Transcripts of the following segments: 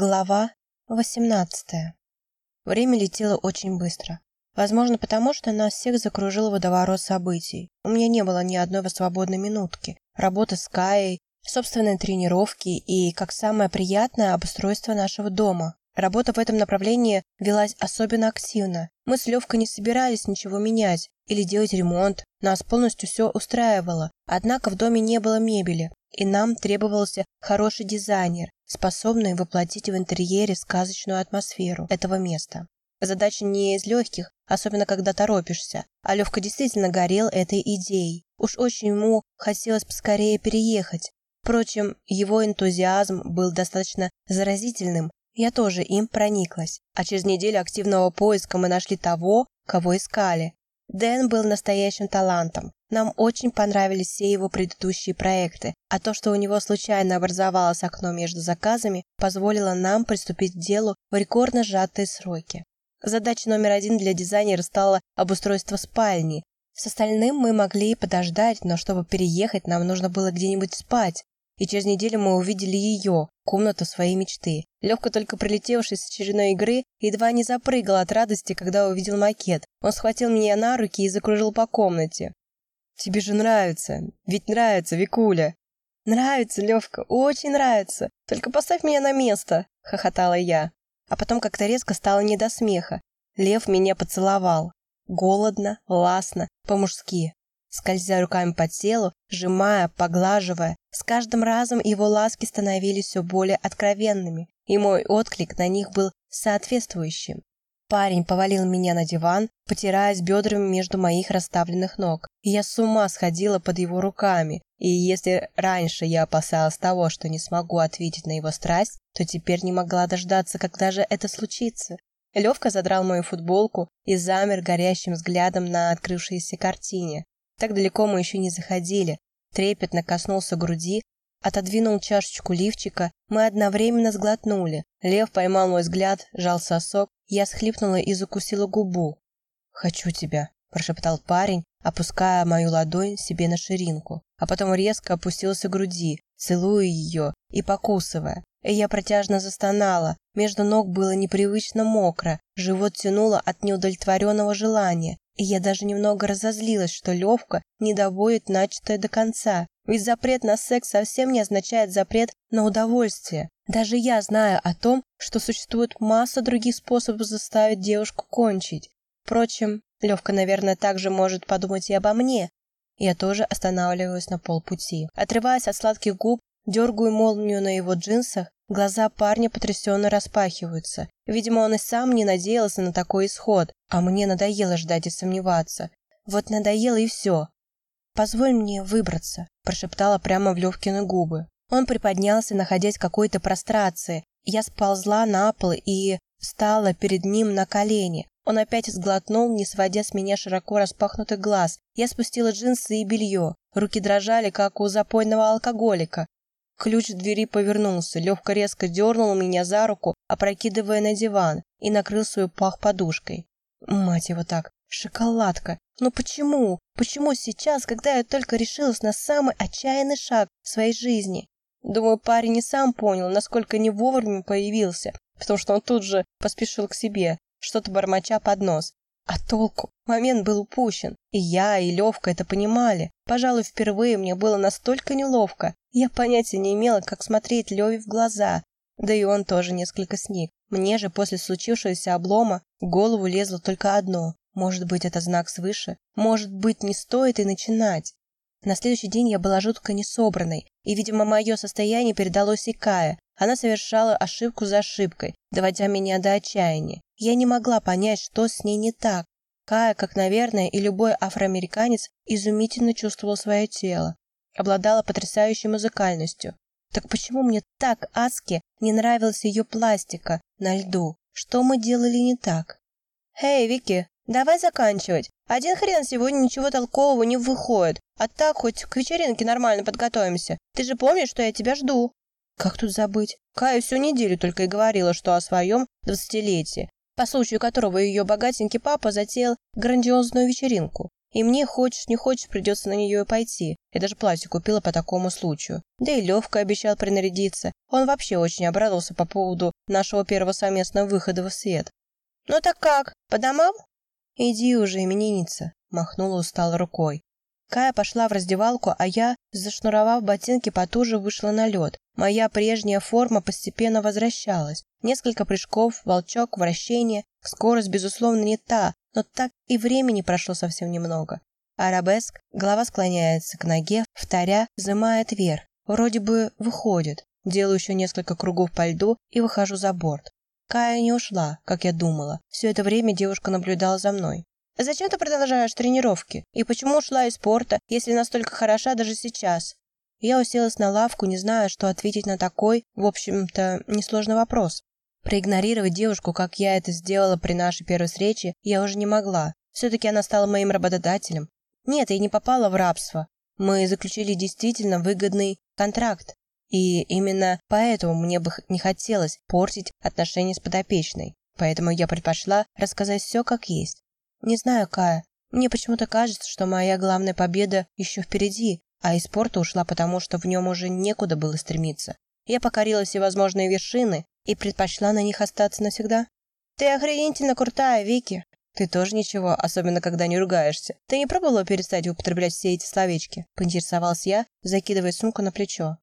Глава 18. Время летело очень быстро. Возможно, потому что нас всех закружил водоворот событий. У меня не было ни одной свободной минутки. Работа с Каей, собственные тренировки и, как самое приятное, обустройство нашего дома. Работа в этом направлении велась особенно активно. Мы с Левкой не собирались ничего менять или делать ремонт. Нас полностью все устраивало. Однако в доме не было мебели, и нам требовался хороший дизайнер, способный воплотить в интерьере сказочную атмосферу этого места. Задача не из легких, особенно когда торопишься, а Левка действительно горел этой идеей. Уж очень ему хотелось поскорее переехать. Впрочем, его энтузиазм был достаточно заразительным, я тоже им прониклась. А через неделю активного поиска мы нашли того, кого искали. Дэн был настоящим талантом. Нам очень понравились все его предыдущие проекты, а то, что у него случайно образовалось окно между заказами, позволило нам приступить к делу в рекордно сжатые сроки. Задача номер один для дизайнера стала обустройство спальни. С остальным мы могли подождать, но чтобы переехать, нам нужно было где-нибудь спать. И через неделю мы увидели ее, комнату своей мечты. Левка, только прилетевший с очередной игры, едва не запрыгал от радости, когда увидел макет. Он схватил меня на руки и закружил по комнате. «Тебе же нравится, ведь нравится, Викуля!» «Нравится, Левка, очень нравится! Только поставь меня на место!» — хохотала я. А потом как-то резко стало не до смеха. Лев меня поцеловал. Голодно, ласно, по-мужски скользя руками по телу, сжимая, поглаживая. С каждым разом его ласки становились все более откровенными, и мой отклик на них был соответствующим. Парень повалил меня на диван, потираясь бедрами между моих расставленных ног. Я с ума сходила под его руками. И если раньше я опасалась того, что не смогу ответить на его страсть, то теперь не могла дождаться, когда же это случится. Левка задрал мою футболку и замер горящим взглядом на открывшейся картине. Так далеко мы еще не заходили. Трепетно коснулся груди, отодвинул чашечку лифчика, мы одновременно сглотнули. Лев поймал мой взгляд, жал сосок, я схлипнула и закусила губу. «Хочу тебя», – прошептал парень, опуская мою ладонь себе на ширинку, а потом резко опустился к груди, целуя ее и покусывая. И я протяжно застонала, между ног было непривычно мокро, живот тянуло от неудовлетворенного желания, и я даже немного разозлилась, что Левка не доводит начатое до конца. Ведь запрет на секс совсем не означает запрет на удовольствие. Даже я знаю о том, что существует масса других способов заставить девушку кончить. Впрочем, Левка, наверное, также может подумать и обо мне. Я тоже останавливаюсь на полпути. Отрываясь от сладких губ, дергаю молнию на его джинсах, Глаза парня потрясенно распахиваются. Видимо, он и сам не надеялся на такой исход, а мне надоело ждать и сомневаться. Вот надоело и все. «Позволь мне выбраться», – прошептала прямо в Левкины губы. Он приподнялся, находясь в какой-то прострации. Я сползла на пол и встала перед ним на колени. Он опять сглотнул, не сводя с меня широко распахнутых глаз. Я спустила джинсы и белье. Руки дрожали, как у запойного алкоголика. Ключ в двери повернулся, Левка резко дернул меня за руку, опрокидывая на диван, и накрыл свою пах подушкой. Мать его так, шоколадка. Но почему? Почему сейчас, когда я только решилась на самый отчаянный шаг в своей жизни? Думаю, парень не сам понял, насколько не вовремя появился, потому что он тут же поспешил к себе, что-то бормоча под нос. А толку? Момент был упущен. И я, и Левка это понимали. Пожалуй, впервые мне было настолько неловко. Я понятия не имела, как смотреть Леве в глаза. Да и он тоже несколько сник. Мне же после случившегося облома в голову лезло только одно. Может быть, это знак свыше? Может быть, не стоит и начинать? На следующий день я была жутко несобранной, и, видимо, мое состояние передалось и Кае. Она совершала ошибку за ошибкой, доводя меня до отчаяния. Я не могла понять, что с ней не так. Кая, как, наверное, и любой афроамериканец, изумительно чувствовал свое тело. Обладала потрясающей музыкальностью. Так почему мне так адски не нравилась ее пластика на льду? Что мы делали не так? «Эй, Вики, давай заканчивать. Один хрен сегодня ничего толкового не выходит. А так хоть к вечеринке нормально подготовимся. Ты же помнишь, что я тебя жду?» Как тут забыть? Кая всю неделю только и говорила, что о своем двадцатилетии, по случаю которого ее богатенький папа затеял грандиозную вечеринку. И мне, хочешь не хочешь, придется на нее и пойти. Я даже платье купила по такому случаю. Да и Левка обещал принарядиться. Он вообще очень обрадовался по поводу нашего первого совместного выхода в свет. «Ну так как, по домам?» «Иди уже, именинница», – махнула устало рукой. Кая пошла в раздевалку, а я, зашнуровав ботинки, потуже вышла на лед. Моя прежняя форма постепенно возвращалась. Несколько прыжков, волчок, вращение. Скорость, безусловно, не та, но так и времени прошло совсем немного. Арабеск, голова склоняется к ноге, вторя взымает вверх. Вроде бы выходит. Делаю еще несколько кругов по льду и выхожу за борт. Кая не ушла, как я думала. Все это время девушка наблюдала за мной. Зачем ты продолжаешь тренировки? И почему ушла из спорта, если настолько хороша даже сейчас? Я уселась на лавку, не зная, что ответить на такой, в общем-то, несложный вопрос. Проигнорировать девушку, как я это сделала при нашей первой встрече, я уже не могла. Все-таки она стала моим работодателем. Нет, я не попала в рабство. Мы заключили действительно выгодный контракт. И именно поэтому мне бы не хотелось портить отношения с подопечной. Поэтому я предпочла рассказать все как есть. Не знаю, Кая. Мне почему-то кажется, что моя главная победа еще впереди, а из спорта ушла потому, что в нем уже некуда было стремиться. Я покорила всевозможные вершины и предпочла на них остаться навсегда. Ты охренительно крутая, Вики. Ты тоже ничего, особенно когда не ругаешься. Ты не пробовала перестать употреблять все эти словечки? Поинтересовался я, закидывая сумку на плечо.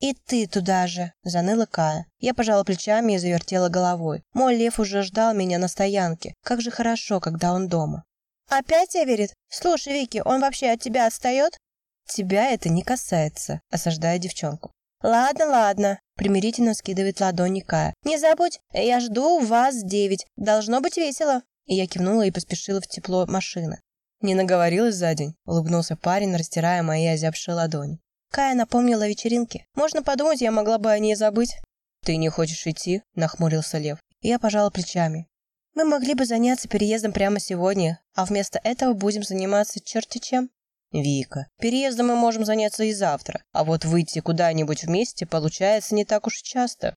«И ты туда же!» – заныла Кая. Я пожала плечами и завертела головой. Мой лев уже ждал меня на стоянке. Как же хорошо, когда он дома. «Опять Эверит? Слушай, Вики, он вообще от тебя отстает?» «Тебя это не касается», – осаждая девчонку. «Ладно, ладно», – примирительно скидывает ладони Кая. «Не забудь, я жду вас девять. Должно быть весело». И я кивнула и поспешила в тепло машины. «Не наговорилась за день?» – улыбнулся парень, растирая мои озябшие ладони. Кая напомнила о вечеринке. Можно подумать, я могла бы о ней забыть. «Ты не хочешь идти?» – нахмурился Лев. Я пожала плечами. «Мы могли бы заняться переездом прямо сегодня, а вместо этого будем заниматься черти чем». «Вика, переездом мы можем заняться и завтра, а вот выйти куда-нибудь вместе получается не так уж и часто».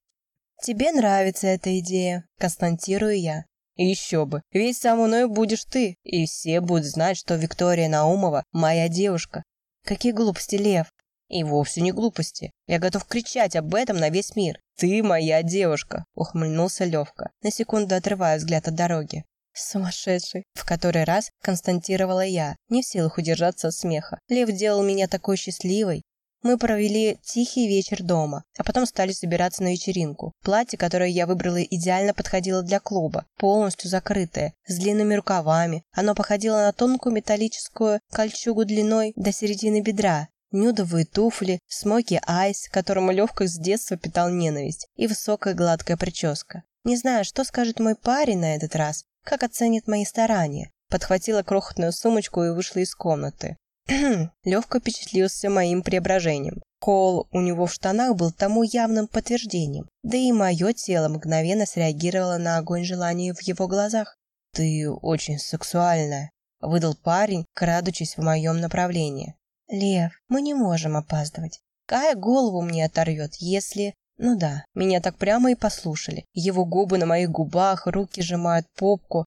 «Тебе нравится эта идея», – константирую я. «Еще бы, ведь со мной будешь ты, и все будут знать, что Виктория Наумова – моя девушка». «Какие глупости, Лев. И вовсе не глупости. Я готов кричать об этом на весь мир. «Ты моя девушка!» – ухмыльнулся Левка, на секунду отрывая взгляд от дороги. «Сумасшедший!» – в который раз константировала я, не в силах удержаться от смеха. Лев делал меня такой счастливой. Мы провели тихий вечер дома, а потом стали собираться на вечеринку. Платье, которое я выбрала, идеально подходило для клуба, полностью закрытое, с длинными рукавами. Оно походило на тонкую металлическую кольчугу длиной до середины бедра, нюдовые туфли, смоки айс, которому Левка с детства питал ненависть, и высокая гладкая прическа. Не знаю, что скажет мой парень на этот раз, как оценит мои старания. Подхватила крохотную сумочку и вышла из комнаты. Левка впечатлился моим преображением. Кол у него в штанах был тому явным подтверждением. Да и мое тело мгновенно среагировало на огонь желания в его глазах. «Ты очень сексуальная», — выдал парень, крадучись в моем направлении. «Лев, мы не можем опаздывать. Кая голову мне оторвет, если...» Ну да, меня так прямо и послушали. Его губы на моих губах, руки сжимают попку.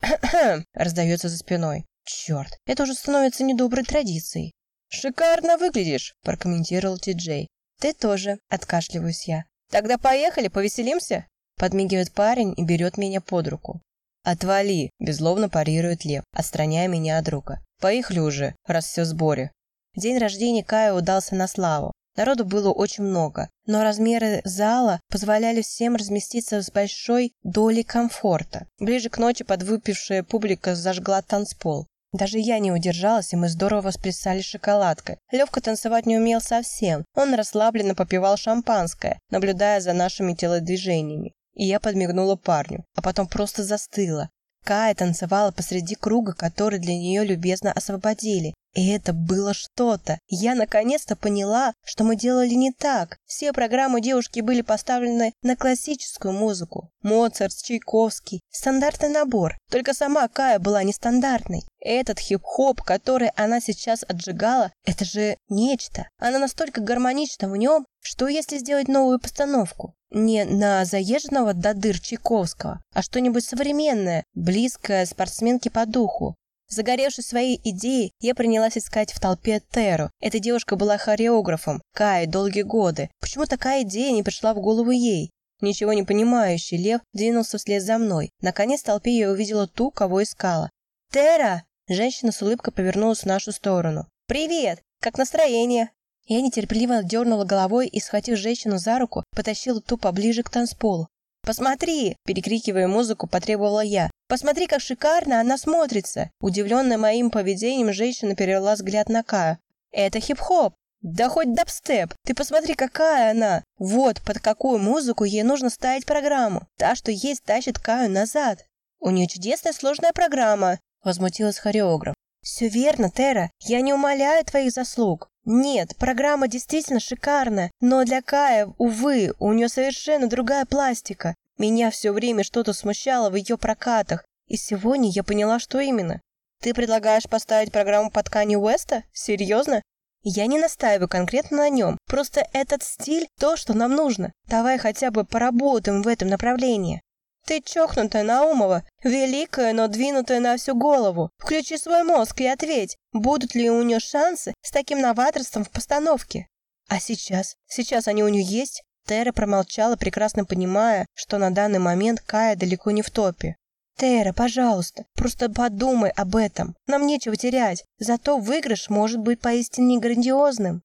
раздается за спиной. Черт, это уже становится недоброй традицией. «Шикарно выглядишь», – прокомментировал Ти-Джей. «Ты тоже», – откашливаюсь я. «Тогда поехали, повеселимся?» Подмигивает парень и берет меня под руку. «Отвали!» – беззлобно парирует Лев, отстраняя меня от друга. «Поехали уже, раз все в сборе». День рождения Кая удался на славу. Народу было очень много, но размеры зала позволяли всем разместиться с большой долей комфорта. Ближе к ночи подвыпившая публика зажгла танцпол. Даже я не удержалась, и мы здорово восплясали шоколадкой. Левка танцевать не умел совсем. Он расслабленно попивал шампанское, наблюдая за нашими телодвижениями. И я подмигнула парню, а потом просто застыла. Кая танцевала посреди круга, который для нее любезно освободили, и это было что-то. Я наконец-то поняла, что мы делали не так. Все программы девушки были поставлены на классическую музыку. Моцарт, Чайковский. Стандартный набор. Только сама Кая была нестандартной. Этот хип-хоп, который она сейчас отжигала, это же нечто. Она настолько гармонична в нем, что если сделать новую постановку? Не на заезженного до дыр Чайковского, а что-нибудь современное, близкое спортсменке по духу. Загоревшись своей идеей, я принялась искать в толпе Теру. Эта девушка была хореографом, Кай, долгие годы. Почему такая идея не пришла в голову ей? Ничего не понимающий Лев двинулся вслед за мной. Наконец в толпе я увидела ту, кого искала. «Тера!» Женщина с улыбкой повернулась в нашу сторону. «Привет! Как настроение?» Я нетерпеливо дернула головой и, схватив женщину за руку, потащила ту поближе к танцполу. «Посмотри!» – перекрикивая музыку, потребовала я. «Посмотри, как шикарно она смотрится!» Удивленная моим поведением, женщина перевела взгляд на Каю. «Это хип-хоп! Да хоть дабстеп! Ты посмотри, какая она! Вот под какую музыку ей нужно ставить программу! Та, что есть, тащит Каю назад!» «У нее чудесная сложная программа!» – возмутилась хореограф. «Все верно, Тера, я не умоляю твоих заслуг. Нет, программа действительно шикарная, но для Кая, увы, у нее совершенно другая пластика. Меня все время что-то смущало в ее прокатах, и сегодня я поняла, что именно. Ты предлагаешь поставить программу по ткани Уэста? Серьезно? Я не настаиваю конкретно на нем, просто этот стиль – то, что нам нужно. Давай хотя бы поработаем в этом направлении. Ты чокнутая, Наумова, великая, но двинутая на всю голову. Включи свой мозг и ответь, будут ли у нее шансы с таким новаторством в постановке. А сейчас? Сейчас они у нее есть? Тера промолчала, прекрасно понимая, что на данный момент Кая далеко не в топе. «Тера, пожалуйста, просто подумай об этом. Нам нечего терять. Зато выигрыш может быть поистине грандиозным».